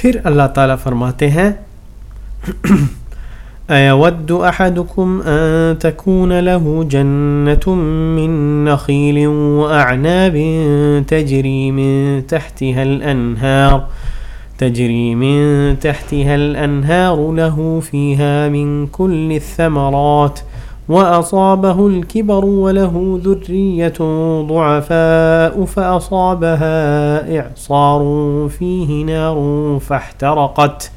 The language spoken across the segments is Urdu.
پھر اللہ تعالیٰ فرماتے ہیں أيود أحدكم أن تكون له جنة من نخيل وأعناب تجري من تحتها الأنهار تجري من تحتها الأنهار له فيها من كل الثمرات وأصابه الكبر وله ذرية ضعفاء فأصابها إعصار فيه نار فاحترقت.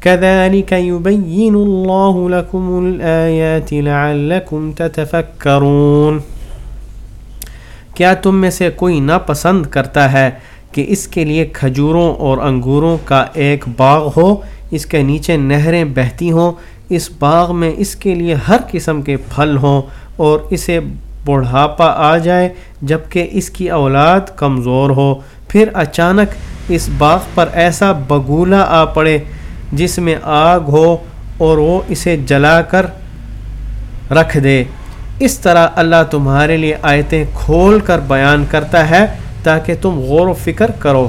كذلك يبين الله لكم الآيات لعلكم تتفكرون. کیا تم میں سے کوئی ناپسند کرتا ہے کہ اس کے لیے کھجوروں اور انگوروں کا ایک باغ ہو، اس کے نیچے نہریں بہتی ہوں اس باغ میں اس کے لیے ہر قسم کے پھل ہوں اور اسے بڑھاپا آ جائے جبکہ اس کی اولاد کمزور ہو۔ پھر اچانک اس باغ پر ایسا بگولا آ پڑے جس میں آگ ہو اور وہ اسے جلا کر رکھ دے۔ اس طرح اللہ تمہارے لیے آیتیں کھول کر بیان کرتا ہے تاکہ تم غور و فکر کرو۔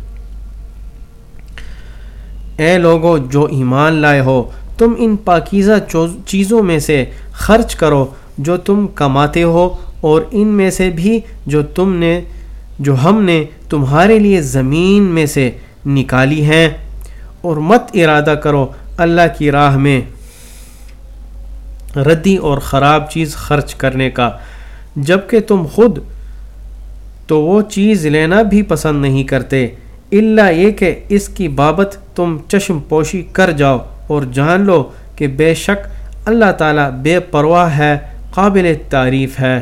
اے لوگو، جو ایمان لائے ہو، تم ان پاکیزہ چیزوں میں سے خرچ کرو جو تم کماتے ہو، اور ان میں سے بھی جو تم نے، جو ہم نے تمہارے لیے زمین میں سے نکالی ہیں۔ اور مت ارادہ کرو اللہ کی راہ میں ردی اور خراب چیز خرچ کرنے کا۔ جبکہ تم خود تو وہ چیز لینا بھی پسند نہیں کرتے۔ اللہ یہ کہ اس کی بابت تم چشم پوشی کر جاؤ اور جان لو کہ بے شک اللہ تعالیٰ بے پرواہ ہے، قابل تعریف ہے۔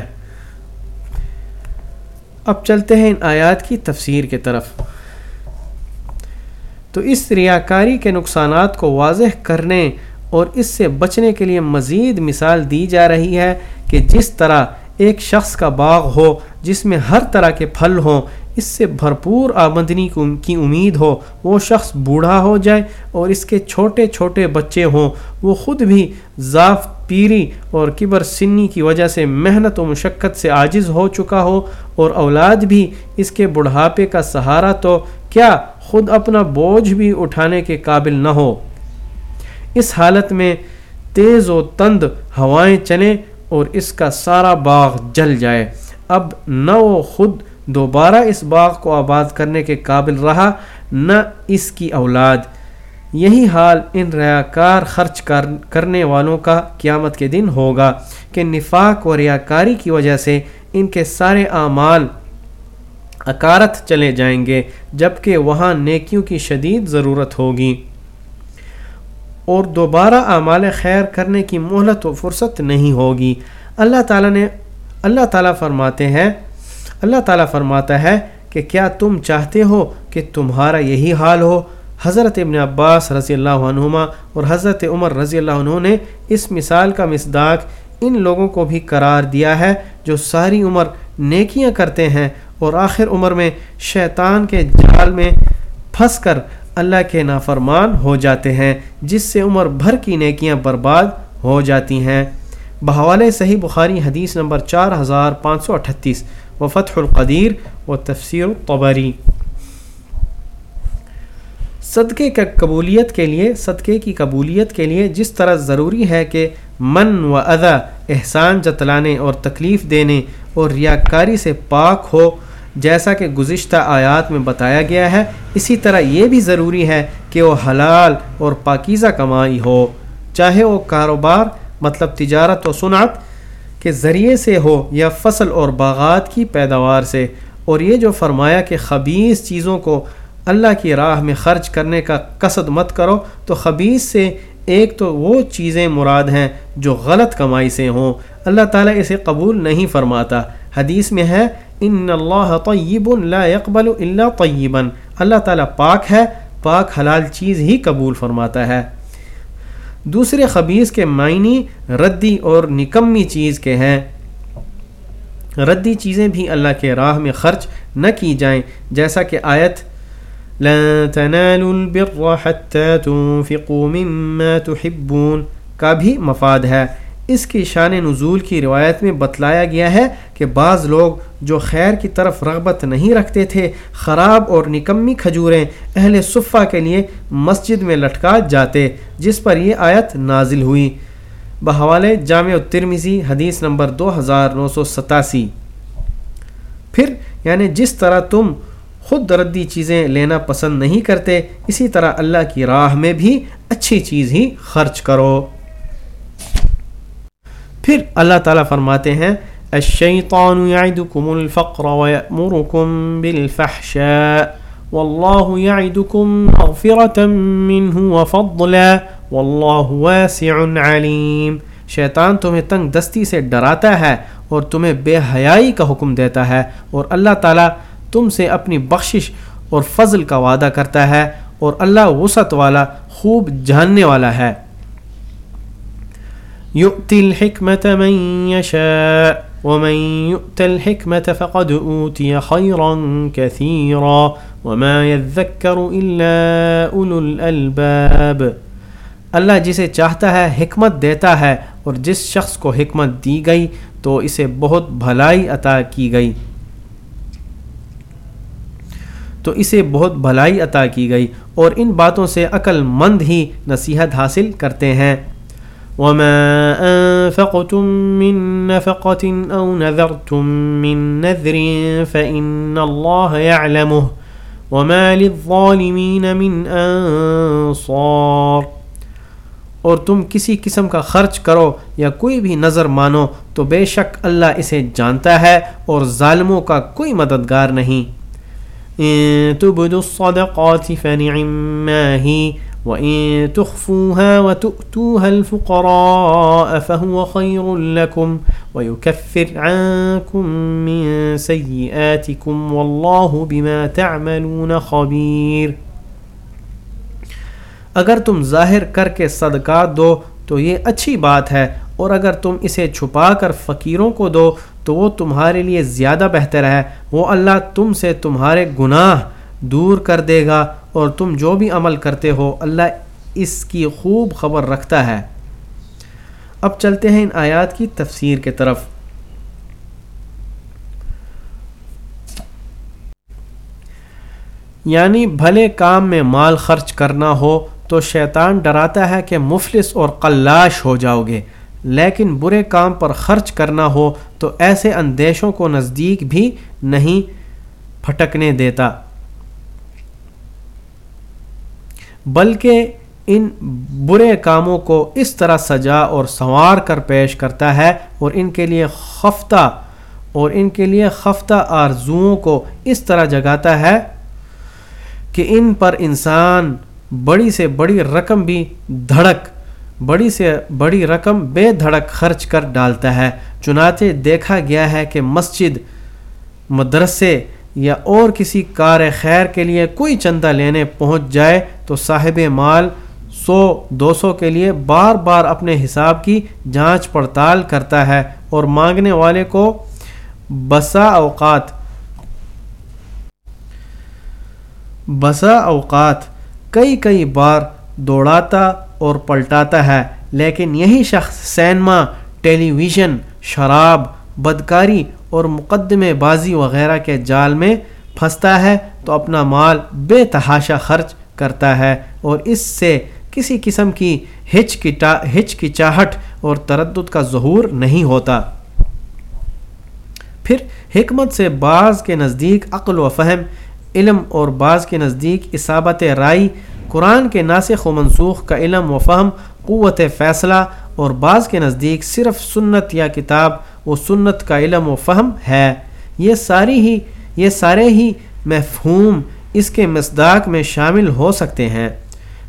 اب چلتے ہیں ان آیات کی تفسیر کے طرف۔ تو اس ریاکاری کے نقصانات کو واضح کرنے اور اس سے بچنے کے لیے مزید مثال دی جا رہی ہے کہ جس طرح ایک شخص کا باغ ہو، جس میں ہر طرح کے پھل ہوں اس سے بھرپور آمدنی کی امید ہو، وہ شخص بوڑھا ہو جائے اور اس کے چھوٹے چھوٹے بچے ہوں۔ وہ خود بھی ضعف پیری اور کبر سنی کی وجہ سے محنت و مشقت سے عاجز ہو چکا ہو اور اولاد بھی اس کے بڑھاپے کا سہارا تو کیا خود اپنا بوجھ بھی اٹھانے کے قابل نہ ہو۔ اس حالت میں تیز و تند ہوائیں چلیں اور اس کا سارا باغ جل جائے۔ اب نہ وہ خود دوبارہ اس باغ کو آباد کرنے کے قابل رہا، نہ اس کی اولاد۔ یہی حال ان ریاکار خرچ کرنے والوں کا قیامت کے دن ہوگا کہ نفاق و ریاکاری کی وجہ سے ان کے سارے اعمال اکارت چلے جائیں گے جبکہ وہاں نیکیوں کی شدید ضرورت ہوگی۔ اور دوبارہ اعمال خیر کرنے کی مہلت و فرصت نہیں ہوگی۔ اللہ تعالیٰ نے، اللہ تعالیٰ فرماتے ہیں اللہ تعالیٰ فرماتا ہے کہ کیا تم چاہتے ہو کہ تمہارا یہی حال ہو؟ حضرت ابن عباس رضی اللہ عنہما اور حضرت عمر رضی اللہ عنہ نے اس مثال کا مصداق ان لوگوں کو بھی قرار دیا ہے جو ساری عمر نیکیاں کرتے ہیں اور آخر عمر میں شیطان کے جال میں پھنس کر اللہ کے نافرمان ہو جاتے ہیں، جس سے عمر بھر کی نیکیاں برباد ہو جاتی ہیں۔ بحوالے صحیح بخاری حدیث نمبر چار ہزار پانچ سو اٹھتیس۔ و فتح القدیر و تفسیر الطبری۔ صدقے کا قبولیت کے لیے، صدقے کی قبولیت کے لیے جس طرح ضروری ہے کہ من و ادا احسان جتلانے اور تکلیف دینے اور ریاکاری سے پاک ہو، جیسا کہ گزشتہ آیات میں بتایا گیا ہے، اسی طرح یہ بھی ضروری ہے کہ وہ حلال اور پاکیزہ کمائی ہو۔ چاہے وہ کاروبار مطلب تجارت و صنعت کے ذریعے سے ہو یا فصل اور باغات کی پیداوار سے، اور یہ جو فرمایا کہ خبیص چیزوں کو اللہ کی راہ میں خرچ کرنے کا قصد مت کرو، تو خبیص سے ایک تو وہ چیزیں مراد ہیں جو غلط کمائی سے ہوں۔ اللہ تعالیٰ اسے قبول نہیں فرماتا۔ حدیث میں ہے، ان اللہ طیب لا يقبل الا طیبا اللہ تعالیٰ پاک ہے، پاک حلال چیز ہی قبول فرماتا ہے۔ دوسرے خبیص کے معنی ردی اور نکمی چیز کے ہیں۔ ردی چیزیں بھی اللہ کے راہ میں خرچ نہ کی جائیں، جیسا کہ آیت کا بھی مفاد ہے۔ اس کی شان نزول کی روایت میں بتلایا گیا ہے کہ بعض لوگ جو خیر کی طرف رغبت نہیں رکھتے تھے، خراب اور نکمی کھجوریں اہل صفہ کے لیے مسجد میں لٹکا جاتے، جس پر یہ آیت نازل ہوئی۔ بحوالے جامع الترمزی حدیث نمبر دو ہزار نو سو ستاسی۔ پھر یعنی جس طرح تم خود دردی چیزیں لینا پسند نہیں کرتے، اسی طرح اللہ کی راہ میں بھی اچھی چیز ہی خرچ کرو۔ پھر اللہ تعالیٰ فرماتے ہیں الشیطان یعدکم الفقر ویأمرکم بالفحشاء واللہ یعدکم مغفرتا منہ وفضلا واللہ واسع علیم شیطان تمہیں تنگ دستی سے ڈراتا ہے اور تمہیں بے حیائی کا حکم دیتا ہے اور اللہ تعالیٰ تم سے اپنی بخشش اور فضل کا وعدہ کرتا ہے اور اللہ وسعت والا خوب جاننے والا ہے. يؤتي الحكمة من يشاء ومن يؤت الحكمة فقد أوتي خيرا كثيرا وما يذكر إلا أولو الألباب۔ اللہ جسے چاہتا ہے حکمت دیتا ہے اور جس شخص کو حکمت دی گئی تو اسے بہت بھلائی عطا کی گئی۔ تو اسے بہت بھلائی عطا کی گئی اور ان باتوں سے عقل مند ہی نصیحت حاصل کرتے ہیں۔ وما أنفقتم من نفقة أو نذرتم من نذر فإن الله يعلمه وما للظالمين من أنصار اور تم کسی قسم کا خرچ کرو یا کوئی بھی نظر مانو تو بے شک اللہ اسے جانتا ہے اور ظالموں کا کوئی مددگار نہیں۔ تبدو الصدقات فنعما ہی وإن تخفوها وتؤتوها الفقراء فهو خير لكم ويكفر عنكم من سيئاتكم والله بما تعملون خبير۔ اگر تم ظاہر کر کے صدقات دو تو یہ اچھی بات ہے، اور اگر تم اسے چھپا کر فقیروں کو دو تو وہ تمہارے لیے زیادہ بہتر ہے۔ وہ اللہ تم سے تمہارے گناہ دور کر دے گا۔ اور تم جو بھی عمل کرتے ہو، اللہ اس کی خوب خبر رکھتا ہے۔ اب چلتے ہیں ان آیات کی تفسیر کے طرف۔ یعنی بھلے کام میں مال خرچ کرنا ہو تو شیطان ڈراتا ہے کہ مفلس اور قلاش ہو جاؤ گے۔ لیکن برے کام پر خرچ کرنا ہو تو ایسے اندیشوں کو نزدیک بھی نہیں پھٹکنے دیتا۔ بلکہ ان برے کاموں کو اس طرح سجا اور سنوار کر پیش کرتا ہے اور ان کے لیے خفتہ اور ان کے لیے خفتہ آرزوؤں کو اس طرح جگاتا ہے کہ ان پر انسان بڑی سے بڑی رقم بھی دھڑک، بڑی سے بڑی رقم بے دھڑک خرچ کر ڈالتا ہے۔ چنانچہ دیکھا گیا ہے کہ مسجد، مدرسے یا اور کسی کار خیر کے لیے کوئی چندہ لینے پہنچ جائے تو صاحب مال سو دو سو کے لیے بار بار اپنے حساب کی جانچ پڑتال کرتا ہے اور مانگنے والے کو بسا اوقات بسا اوقات کئی کئی بار دوڑاتا اور پلٹاتا ہے، لیکن یہی شخص سینما، ٹیلی ویژن، شراب، بدکاری اور مقدمے بازی وغیرہ کے جال میں پھنستا ہے تو اپنا مال بے تحاشا خرچ کرتا ہے اور اس سے کسی قسم کی ہچ کی ہچ کی چاہٹ اور تردد کا ظہور نہیں ہوتا۔ پھر حکمت سے بعض کے نزدیک عقل و فہم، علم اور بعض کے نزدیک اصابت رائی قرآن کے ناسخ و منسوخ کا علم و فہم قوت فیصلہ اور بعض کے نزدیک صرف سنت یا کتاب و سنت کا علم و فہم ہے۔ یہ ساری ہی یہ سارے ہی مفہوم اس کے مصداق میں شامل ہو سکتے ہیں۔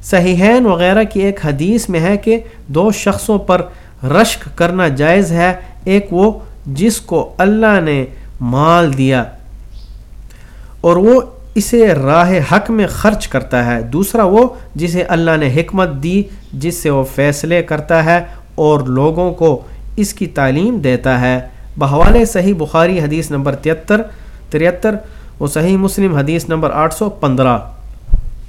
صحیحین وغیرہ کی ایک حدیث میں ہے کہ دو شخصوں پر رشک کرنا جائز ہے، ایک وہ جس کو اللہ نے مال دیا اور وہ اسے راہ حق میں خرچ کرتا ہے۔ دوسرا وہ جسے اللہ نے حکمت دی، جس سے وہ فیصلے کرتا ہے اور لوگوں کو اس کی تعلیم دیتا ہے۔ بحوال صحیح بخاری حدیث نمبر تہتر تریہتر و صحیح مسلم حدیث نمبر آٹھ سو پندرہ۔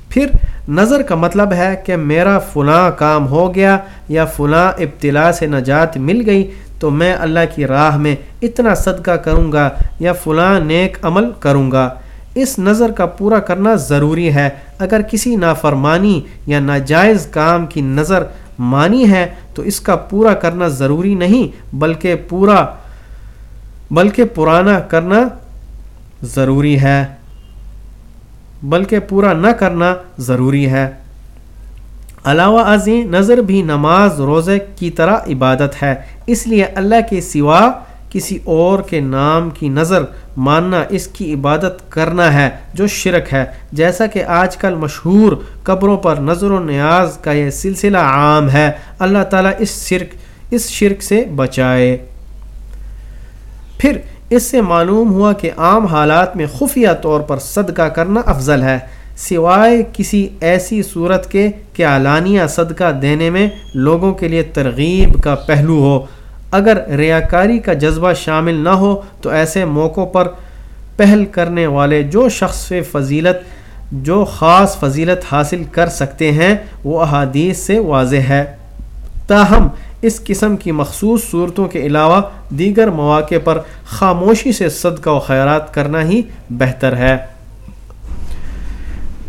پھر نظر کا مطلب ہے کہ میرا فلاں کام ہو گیا یا فلاں ابتلا سے نجات مل گئی تو میں اللہ کی راہ میں اتنا صدقہ کروں گا یا فلاں نیک عمل کروں گا۔ اس نظر کا پورا کرنا ضروری ہے۔ اگر کسی نافرمانی یا ناجائز کام کی نظر مانی ہے تو اس کا پورا کرنا ضروری نہیں، بلکہ پورا، بلکہ پرانا کرنا ضروری ہے۔ بلکہ پورا نہ کرنا ضروری ہے۔ علاوہ ازیں نظر بھی نماز روزے کی طرح عبادت ہے۔ اس لیے اللہ کے سوا کسی اور کے نام کی نظر ماننا، اس کی عبادت کرنا ہے، جو شرک ہے۔ جیسا کہ آج کل مشہور قبروں پر نظر و نیاز کا یہ سلسلہ عام ہے۔ اللہ تعالیٰ اس شرک اس شرک سے بچائے۔ پھر اس سے معلوم ہوا کہ عام حالات میں خفیہ طور پر صدقہ کرنا افضل ہے۔ سوائے کسی ایسی صورت کے کہ اعلانیہ صدقہ دینے میں لوگوں کے لیے ترغیب کا پہلو ہو۔ اگر ریاکاری کا جذبہ شامل نہ ہو تو ایسے موقعوں پر پہل کرنے والے جو شخص فضیلت، جو خاص فضیلت حاصل کر سکتے ہیں، وہ احادیث سے واضح ہے۔ تاہم، اس قسم کی مخصوص صورتوں کے علاوہ دیگر مواقع پر خاموشی سے صدقہ و خیرات کرنا ہی بہتر ہے۔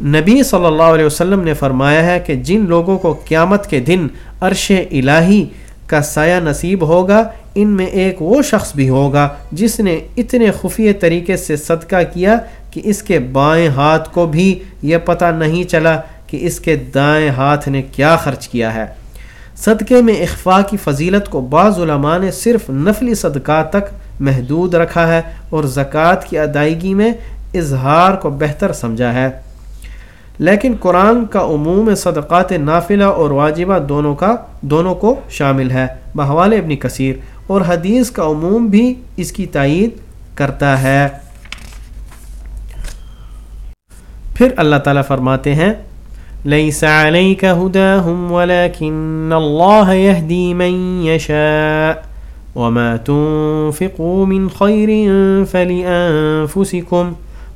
نبی صلی اللہ علیہ وسلم نے فرمایا ہے کہ جن لوگوں کو قیامت کے دن عرش الہی کا سایہ نصیب ہوگا، ان میں ایک وہ شخص بھی ہوگا جس نے اتنے خفیہ طریقے سے صدقہ کیا کہ اس کے بائیں ہاتھ کو بھی یہ پتہ نہیں چلا کہ اس کے دائیں ہاتھ نے کیا خرچ کیا ہے۔ صدقے میں اخفا کی فضیلت کو بعض علماء نے صرف نفلی صدقات تک محدود رکھا ہے اور زکوٰۃ کی ادائیگی میں اظہار کو بہتر سمجھا ہے۔ لیکن قرآن کا عموم صدقات نافلہ اور واجبہ دونوں کا دونوں کو شامل ہے۔ بحوال ابن کثیر، اور حدیث کا عموم بھی اس کی تائید کرتا ہے۔ پھر اللہ تعالیٰ فرماتے ہیں، ليس عليك هداهم ولكن الله يهدي من يشاء وما تنفقوا من خير فلأنفسكم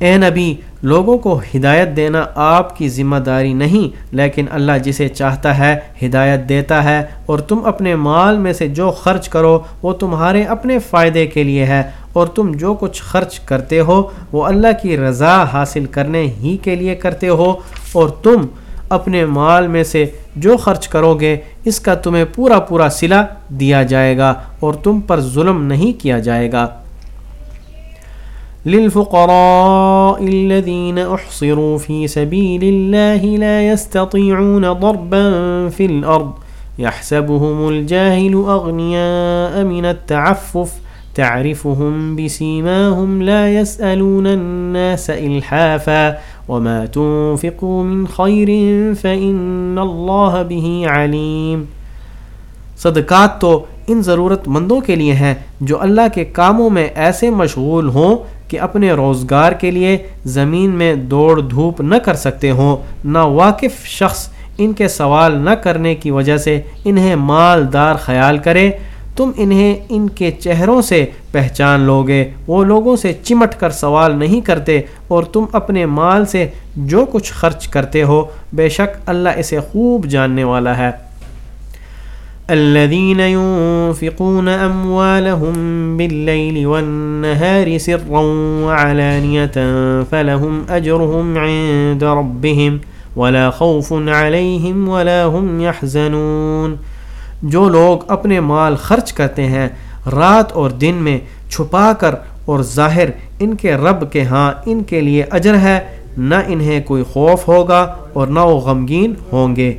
اے نبی، لوگوں کو ہدایت دینا آپ کی ذمہ داری نہیں، لیکن اللہ جسے چاہتا ہے ہدایت دیتا ہے اور تم اپنے مال میں سے جو خرچ کرو، وہ تمہارے اپنے فائدے کے لیے ہے، اور تم جو کچھ خرچ کرتے ہو، وہ اللہ کی رضا حاصل کرنے ہی کے لیے کرتے ہو، اور تم اپنے مال میں سے جو خرچ کرو گے، اس کا تمہیں پورا پورا صلہ دیا جائے گا، اور تم پر ظلم نہیں کیا جائے گا۔ للفقراء الذين احصروا في سبيل الله لا يستطيعون ضربا في الارض يحسبهم الجاهل اغنياء من التعفف. تعرفهم بسيماهم لا يسالون الناس الحافا وما تنفقوا من خير فان الله به عليم. صدقات تو ان ضرورت مندوں کے لیے ہیں جو اللہ کے کاموں میں ایسے مشغول ہوں کہ اپنے روزگار کے لیے زمین میں دوڑ دھوپ نہ کر سکتے ہوں، نہ واقف شخص ان کے سوال نہ کرنے کی وجہ سے انہیں مالدار خیال کرے۔ تم انہیں ان کے چہروں سے پہچان لوگے، وہ لوگوں سے چمٹ کر سوال نہیں کرتے اور تم اپنے مال سے جو کچھ خرچ کرتے ہو، بے شک اللہ اسے خوب جاننے والا ہے۔ الذين ينفقون أموالهم بالليل والنهار سرا وعلانية فلهم أجرهم عند ربهم ولا خوف عليهم ولا هم يحزنون۔ جو لوگ اپنے مال خرچ کرتے ہیں، رات اور دن میں چھپا کر اور ظاہر ان کے رب کے ہاں ان کے لیے اجر ہے، نہ انہیں کوئی خوف ہوگا اور نہ وہ غمگین ہوں گے۔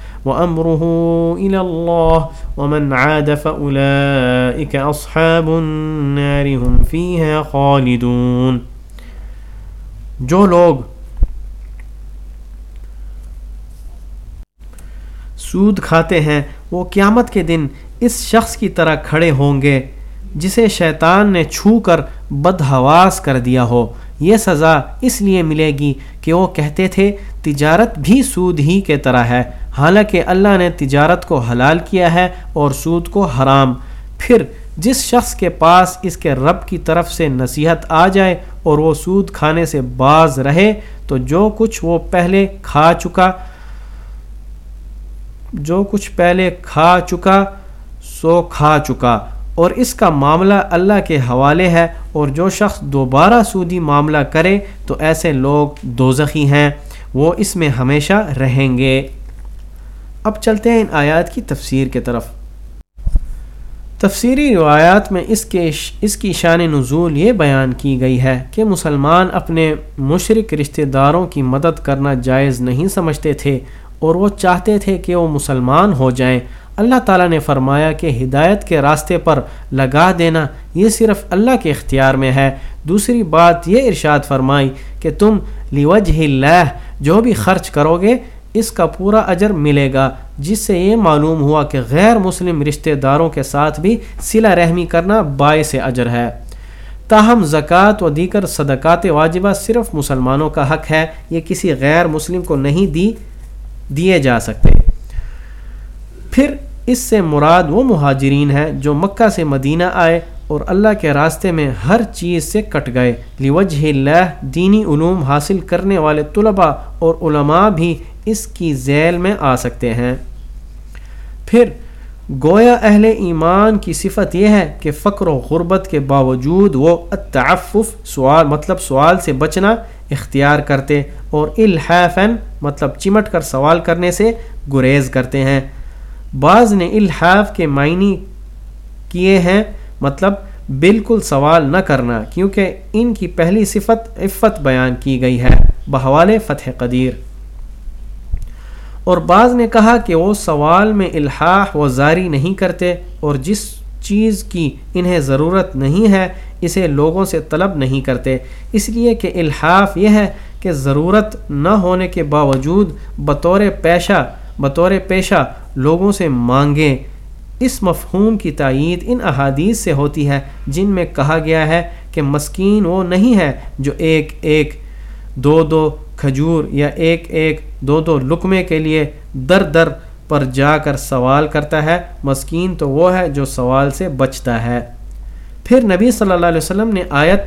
وأمره إلى الله ومن عاد فأولئك أصحاب النار هم فيها خالدون۔ جو لوگ سود کھاتے ہیں، وہ قیامت کے دن اس شخص کی طرح کھڑے ہوں گے جسے شیطان نے چھو کر بدہواس کر دیا ہو۔ یہ سزا اس لیے ملے گی کہ وہ کہتے تھے، تجارت بھی سود ہی کے طرح ہے۔ حالانکہ اللہ نے تجارت کو حلال کیا ہے اور سود کو حرام۔ پھر جس شخص کے پاس اس کے رب کی طرف سے نصیحت آ جائے اور وہ سود کھانے سے باز رہے، تو جو کچھ وہ پہلے کھا چکا، جو کچھ پہلے کھا چکا، سو کھا چکا۔ اور اس کا معاملہ اللہ کے حوالے ہے، اور جو شخص دوبارہ سودی معاملہ کرے، تو ایسے لوگ دوزخی ہیں، وہ اس میں ہمیشہ رہیں گے۔ اب چلتے ہیں ان آیات کی تفسیر کے طرف۔ تفسیری روایات میں اس کے اس کی شان نزول یہ بیان کی گئی ہے کہ مسلمان اپنے مشرق رشتہ داروں کی مدد کرنا جائز نہیں سمجھتے تھے اور وہ چاہتے تھے کہ وہ مسلمان ہو جائیں۔ اللہ تعالیٰ نے فرمایا کہ ہدایت کے راستے پر لگا دینا یہ صرف اللہ کے اختیار میں ہے۔ دوسری بات یہ ارشاد فرمائی کہ تم لیوجہ اللہ، جو بھی خرچ کرو گے اس کا پورا اجر ملے گا، جس سے یہ معلوم ہوا کہ غیر مسلم رشتہ داروں کے ساتھ بھی صلہ رحمی کرنا باعث اجر ہے۔ تاہم، زکوٰۃ و دیگر صدقات واجبہ صرف مسلمانوں کا حق ہے، یہ کسی غیر مسلم کو نہیں دی، دیے جا سکتے۔ پھر اس سے مراد وہ مہاجرین ہیں جو مکہ سے مدینہ آئے اور اللہ کے راستے میں ہر چیز سے کٹ گئے۔ لیوجہ اللہ دینی علوم حاصل کرنے والے طلباء اور علماء بھی اس کی ذیل میں آ سکتے ہیں۔ پھر، گویا اہل ایمان کی صفت یہ ہے کہ فقر و غربت کے باوجود وہ التعفف، سوال مطلب سوال سے بچنا اختیار کرتے اور الحافن مطلب چمٹ کر سوال کرنے سے گریز کرتے ہیں۔ بعض نے الحاف کے معنی کیے ہیں مطلب بالکل سوال نہ کرنا، کیونکہ ان کی پہلی صفت عفت بیان کی گئی ہے، بحوال فتح قدیر۔ اور بعض نے کہا کہ وہ سوال میں الحاح و زاری نہیں کرتے اور جس چیز کی انہیں ضرورت نہیں ہے، اسے لوگوں سے طلب نہیں کرتے۔ اس لیے کہ الحاف یہ ہے کہ ضرورت نہ ہونے کے باوجود بطور پیشہ بطور پیشہ لوگوں سے مانگیں۔ اس مفہوم کی تائید ان احادیث سے ہوتی ہے، جن میں کہا گیا ہے کہ مسکین وہ نہیں ہے جو ایک ایک، دو دو کھجور یا ایک ایک دو دو لقمے کے لیے در در پر جا کر سوال کرتا ہے۔ مسکین تو وہ ہے جو سوال سے بچتا ہے۔ پھر نبی صلی اللہ علیہ وسلم نے آیت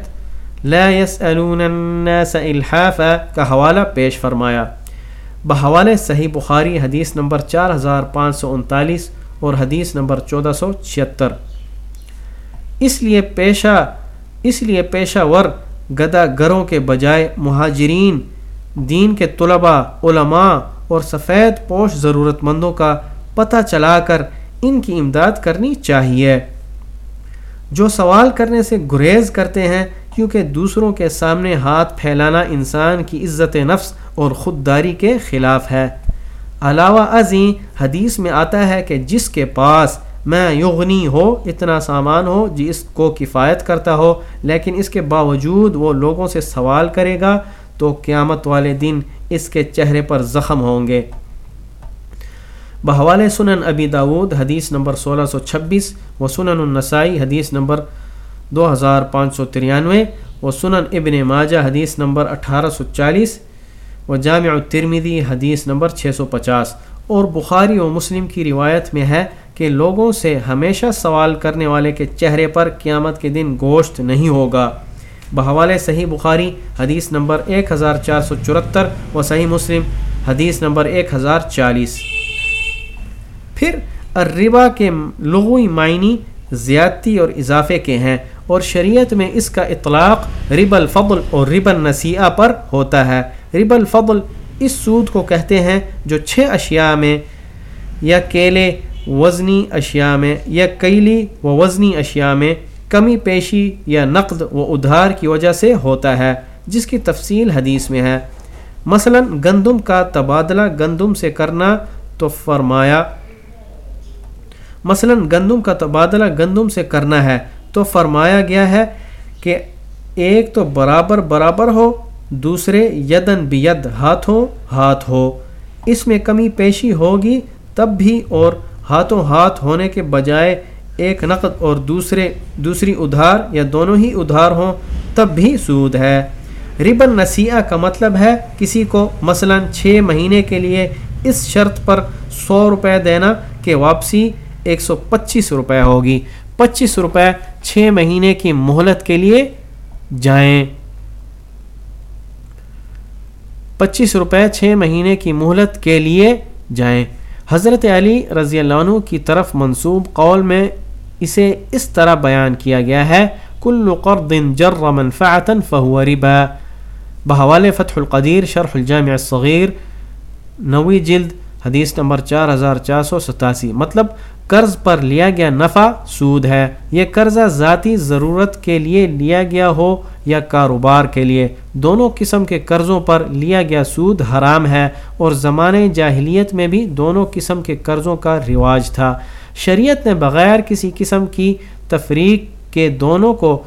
لا يسألون الناس الحافا کا حوالہ پیش فرمایا۔ بحوالِ صحیح بخاری حدیث نمبر چار ہزار پانچ سو انتالیس اور حدیث نمبر چودہ سو چھہتر۔ اس لیے پیشہ، اس لیے پیشہ ور گدا گروں کے بجائے مہاجرین دین کے طلباء، علماء اور سفید پوش ضرورت مندوں کا پتہ چلا کر ان کی امداد کرنی چاہیے۔ جو سوال کرنے سے گریز کرتے ہیں، کیونکہ دوسروں کے سامنے ہاتھ پھیلانا انسان کی عزت نفس اور خودداری کے خلاف ہے۔ علاوہ ازیں، حدیث میں آتا ہے کہ جس کے پاس میں یغنی ہو، اتنا سامان ہو، جس کو کفایت کرتا ہو، لیکن اس کے باوجود وہ لوگوں سے سوال کرے گا تو قیامت والے دن اس کے چہرے پر زخم ہوں گے۔ بحوال سنن ابی داود، حدیث نمبر سولہ سو چھبیس، و سنن النسائی، حدیث نمبر دو ہزار پانچ سو ترانوے، و سنن ابن ماجہ، حدیث نمبر اٹھارہ سو چالیس، و جامع الترمیدی حدیث نمبر چھ سو پچاس۔ اور بخاری و مسلم کی روایت میں ہے کہ لوگوں سے ہمیشہ سوال کرنے والے کے چہرے پر قیامت کے دن گوشت نہیں ہوگا۔ بحوال صحیح بخاری حدیث نمبر ایک ہزار چار سو چورہتر و صحیح مسلم حدیث نمبر ایک ہزار چالیس۔ پھر الربا کے لغوی معنی زیادتی اور اضافے کے ہیں اور شریعت میں اس کا اطلاق رب الفضل اور رب النسیہ پر ہوتا ہے۔ رب الفضل اس سود کو کہتے ہیں جو چھ اشیاء میں یا کیلے، وزنی اشیاء میں یا کیلی و وزنی اشیاء میں کمی پیشی یا نقد و ادھار کی وجہ سے ہوتا ہے، جس کی تفصیل حدیث میں ہے۔ مثلا، گندم کا تبادلہ گندم سے کرنا تو فرمایا، مثلا، گندم کا تبادلہ گندم سے کرنا ہے تو فرمایا گیا ہے کہ ایک تو برابر برابر ہو، دوسرے یدن بید ہاتھوں ہاتھ ہو۔ اس میں کمی پیشی ہوگی تب بھی اور ہاتھوں ہاتھ ہونے کے بجائے ایک نقد اور دوسرے دوسری ادھار یا دونوں ہی ادھار ہوں، تب بھی سود ہے۔ ربن نسیحہ کا مطلب ہے کسی کو مثلا چھ مہینے کے لیے اس شرط پر سو روپے دینا کہ واپسی ایک سو پچیس روپے ہوگی۔ پچیس روپے چھ مہینے کی مہلت کے لیے جائیں۔ پچیس روپے چھ مہینے کی مہلت کے لیے جائیں۔ حضرت علی رضی اللہ عنہ کی طرف منصوب قول میں اسے اس طرح بیان کیا گیا ہے، کل قرض جر منفعتا فهو ربا. بحوال فتح القدیر، شرح الجامع الصغیر نوی جلد، حدیث نمبر چار ہزار چار سو ستاسی۔ مطلب قرض پر لیا گیا نفع سود ہے۔ یہ قرضہ ذاتی ضرورت کے لیے لیا گیا ہو یا کاروبار کے لیے۔ دونوں قسم کے قرضوں پر لیا گیا سود حرام ہے اور زمانے جاہلیت میں بھی دونوں قسم کے قرضوں کا رواج تھا۔ شریعت نے بغیر کسی قسم کی تفریق کے دونوں کو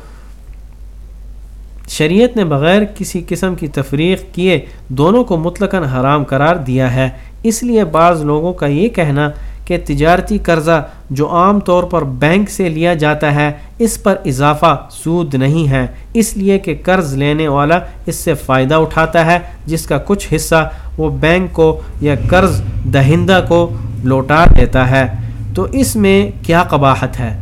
شریعت نے بغیر کسی قسم کی تفریق کیے، دونوں کو مطلقاً حرام قرار دیا ہے۔ اس لیے بعض لوگوں کا یہ کہنا کہ تجارتی قرضہ جو عام طور پر بینک سے لیا جاتا ہے، اس پر اضافہ سود نہیں ہے۔ اس لیے کہ قرض لینے والا اس سے فائدہ اٹھاتا ہے، جس کا کچھ حصہ وہ بینک کو یا قرض دہندہ کو لوٹا دیتا ہے۔ تو اس میں کیا قباحت ہے؟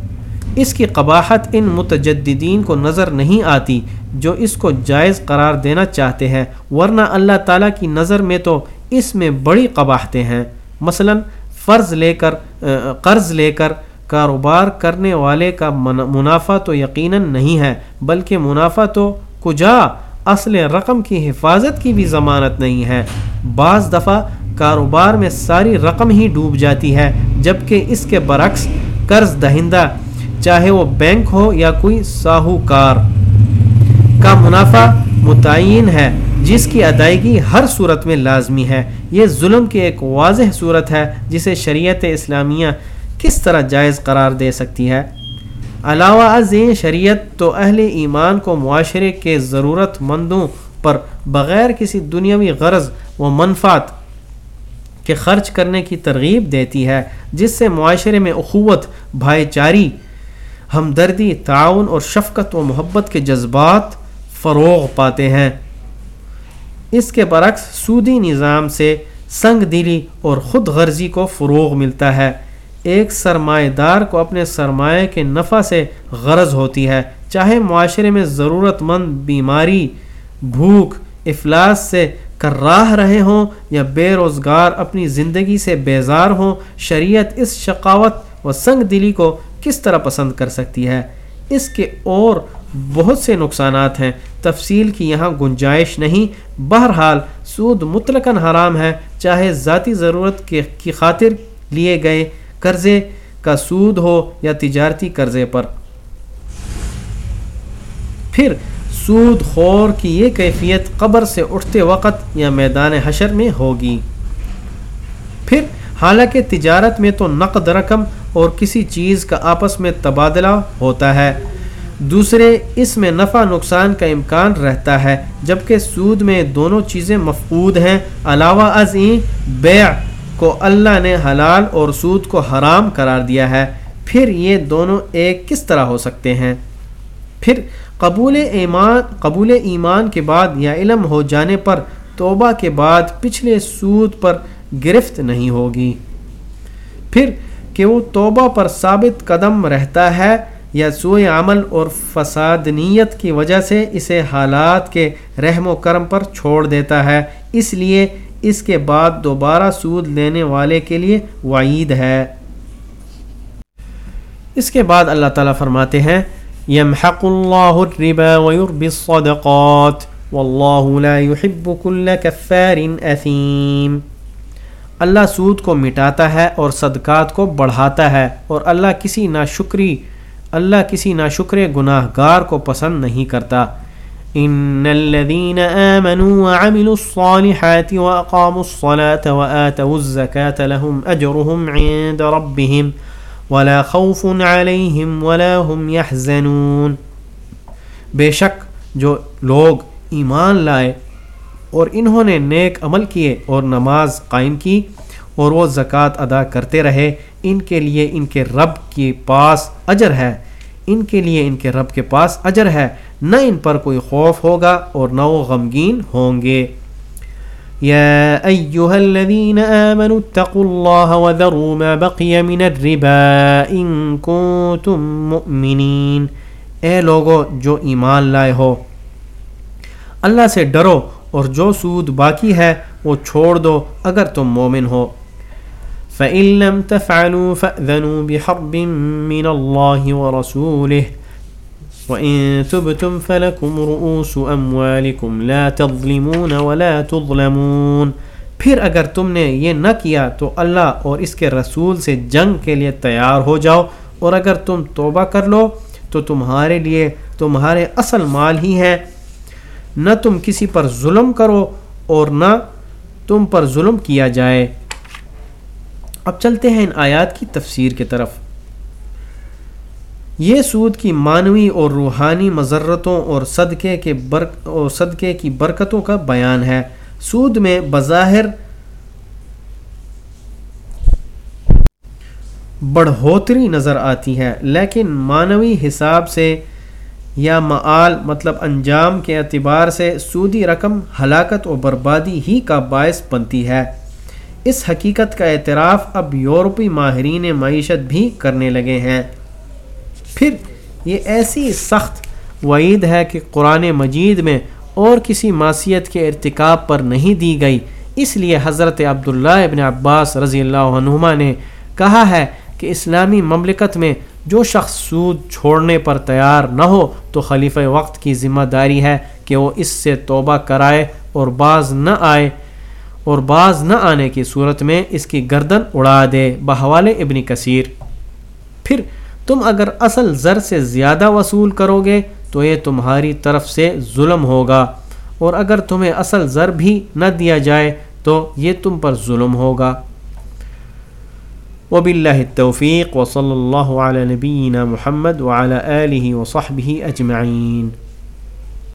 اس کی قباحت ان متجدین کو نظر نہیں آتی جو اس کو جائز قرار دینا چاہتے ہیں، ورنہ اللہ تعالیٰ کی نظر میں تو اس میں بڑی قباحتیں ہیں۔ مثلا فرض لے کر قرض لے کر کاروبار کرنے والے کا منافع تو یقیناً نہیں ہے، بلکہ منافع تو کجا، اصل رقم کی حفاظت کی بھی ضمانت نہیں ہے۔ بعض دفعہ کاروبار میں ساری رقم ہی ڈوب جاتی ہے، جبکہ اس کے برعکس قرض دہندہ، چاہے وہ بینک ہو یا کوئی ساہوکار۔ کا منافع متعین ہے جس کی ادائیگی ہر صورت میں لازمی ہے۔ یہ ظلم کی ایک واضح صورت ہے جسے شریعت اسلامیہ کس طرح جائز قرار دے سکتی ہے۔ علاوہ ازیں شریعت تو اہل ایمان کو معاشرے کے ضرورت مندوں پر بغیر کسی دنیاوی غرض و منفات کے خرچ کرنے کی ترغیب دیتی ہے، جس سے معاشرے میں اخوت، بھائی چاری، ہمدردی، تعاون اور شفقت و محبت کے جذبات فروغ پاتے ہیں۔ اس کے برعکس سودی نظام سے سنگ دلی اور خود غرضی کو فروغ ملتا ہے۔ ایک سرمایہ دار کو اپنے سرمایہ کے نفع سے غرض ہوتی ہے، چاہے معاشرے میں ضرورت مند، بیماری، بھوک، افلاس سے کر راہ رہے ہوں یا بے روزگار اپنی زندگی سے بیزار ہوں، شریعت اس شقاوت و سنگ دلی کو کس طرح پسند کر سکتی ہے؟ اس کے اور بہت سے نقصانات ہیں۔ تفصیل کی یہاں گنجائش نہیں۔ بہرحال، سود مطلقاً حرام ہے۔ چاہے ذاتی ضرورت کے کی خاطر لیے گئے قرضے کا سود ہو یا تجارتی قرضے پر۔ پھر، سود خور کی یہ کیفیت قبر سے اٹھتے وقت یا میدان حشر میں ہوگی۔ پھر، حالانکہ تجارت میں تو نقد رقم اور کسی چیز کا آپس میں تبادلہ ہوتا ہے۔ دوسرے، اس میں نفع نقصان کا امکان رہتا ہے، جبکہ سود میں دونوں چیزیں مفقود ہیں۔ علاوہ از این بیع کو اللہ نے حلال اور سود کو حرام قرار دیا ہے۔ پھر یہ دونوں ایک کس طرح ہو سکتے ہیں؟ پھر، قبول ایمان قبول ایمان کے بعد یا علم ہو جانے پر توبہ کے بعد پچھلے سود پر گرفت نہیں ہوگی۔ پھر کہ وہ توبہ پر ثابت قدم رہتا ہے یا سوئے عمل اور فساد نیت کی وجہ سے اسے حالات کے رحم و کرم پر چھوڑ دیتا ہے؟ اس لیے اس کے بعد دوبارہ سود لینے والے کے لیے وعید ہے۔ اس کے بعد اللہ تعالیٰ فرماتے ہیں یمحق اللہ الربا ویربی الصدقات واللہ لا يحب كل كفار اثیم اللہ سود کو مٹاتا ہے اور صدقات کو بڑھاتا ہے اور اللہ کسی ناشکری، اللہ کسی ناشکر گناہ گار کو پسند نہیں کرتا۔ ان الذين آمنوا وعملوا الصالحات واقاموا الصلاة وآتوا الزكاة لهم اجرهم عند ربهم ولا خوف عليهم ولا هم يحزنون۔ بے شک جو لوگ ایمان لائے اور انہوں نے نیک عمل کیے اور نماز قائم کی اور وہ زکوٰۃ ادا کرتے رہے۔ ان کے لیے ان کے رب کے پاس اجر ہے۔ ان کے لیے ان کے رب کے پاس اجر ہے۔ نہ ان پر کوئی خوف ہوگا اور نہ وہ غمگین ہوں گے۔ يا أيها الذين آمنوا اتقوا الله وذروا ما بقي من الربا إن كنتم مؤمنين اے لوگو جو ایمان لائے ہو، اللہ سے ڈرو اور جو سود باقی ہے وہ چھوڑ دو اگر تم مومن ہو۔ فَإِن لَمْ تَفْعَلُوا فَأْذَنُوا بِحَرْبٍ مِّنَ اللَّهِ وَرَسُولِهِ وَإِن تُبْتُمْ فَلَكُمْ رُؤُوسُ أَمْوَالِكُمْ لَا تَظْلِمُونَ وَلَا تُظْلَمُونَ۔ پھر اگر تم نے یہ نہ کیا تو اللہ اور اس کے رسول سے جنگ کے لیے تیار ہو جاؤ۔ اور اگر تم توبہ کر لو تو تمہارے لیے تمہارے اصل مال ہی ہے۔ نہ تم کسی پر ظلم کرو اور نہ تم پر ظلم کیا جائے۔ اب چلتے ہیں ان آیات کی تفسیر کی طرف۔ یہ سود کی معنوی اور روحانی مذرتوں اور صدقے کے برک، اور صدقے کی برکتوں کا بیان ہے۔ سود میں بظاہر بڑھوتری نظر آتی ہے، لیکن معنوی حساب سے یا معال مطلب انجام کے اعتبار سے سودی رقم ہلاکت و بربادی ہی کا باعث بنتی ہے۔ اس حقیقت کا اعتراف اب یورپی ماہرین معیشت بھی کرنے لگے ہیں۔ پھر یہ ایسی سخت وعید ہے کہ قرآن مجید میں اور کسی معصیت کے ارتکاب پر نہیں دی گئی۔ اس لیے حضرت عبداللہ ابن عباس رضی اللہ عنہما نے کہا ہے کہ اسلامی مملکت میں جو شخص سود چھوڑنے پر تیار نہ ہو تو خلیفہ وقت کی ذمہ داری ہے کہ وہ اس سے توبہ کرائے اور بعض نہ آئے اور بعض نہ آنے کی صورت میں اس کی گردن اڑا دے بحوال ابن کثیر۔ پھر تم اگر اصل زر سے زیادہ وصول کرو گے تو یہ تمہاری طرف سے ظلم ہوگا، اور اگر تمہیں اصل زر بھی نہ دیا جائے تو یہ تم پر ظلم ہوگا۔ وبالله التوفيق وصلى الله على نبينا محمد وعلى آله وصحبه أجمعين